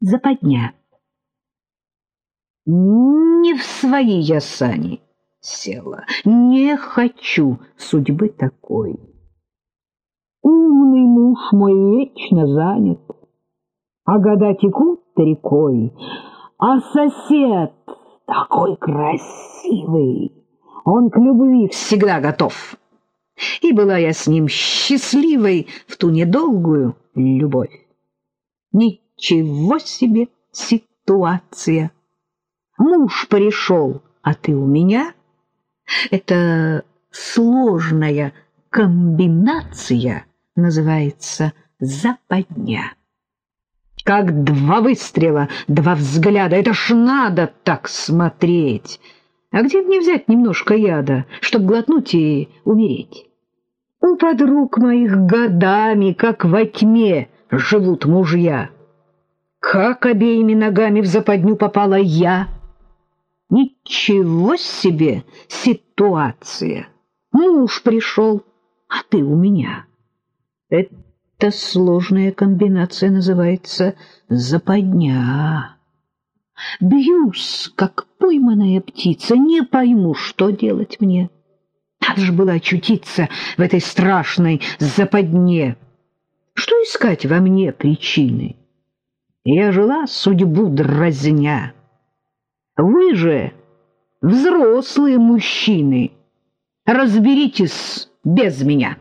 Западня. Не в свои я сани села, не хочу судьбы такой. Умный муж мой вечно занят, а года текут рекой, а сосед такой красивый, он к любви всегда готов. И была я с ним счастливой в ту недолгую любовь. Ничего себе ситуация! Муж пришел, а ты у меня? Это сложная комбинация называется западня. Как два выстрела, два взгляда, это ж надо так смотреть. А где мне взять немножко яда, чтоб глотнуть и умереть? У подруг моих годами, как во тьме, живут мужья. Как обеими ногами в западню попала я? Ничего себе ситуация! Муж пришел, а ты у меня. Эта сложная комбинация называется западня. Бьюсь, как пойманная птица, не пойму, что делать мне. Надо же было очутиться в этой страшной западне. Что искать во мне причины? Я жила судьбу дразня. Вы же, взрослые мужчины, разберитесь без меня».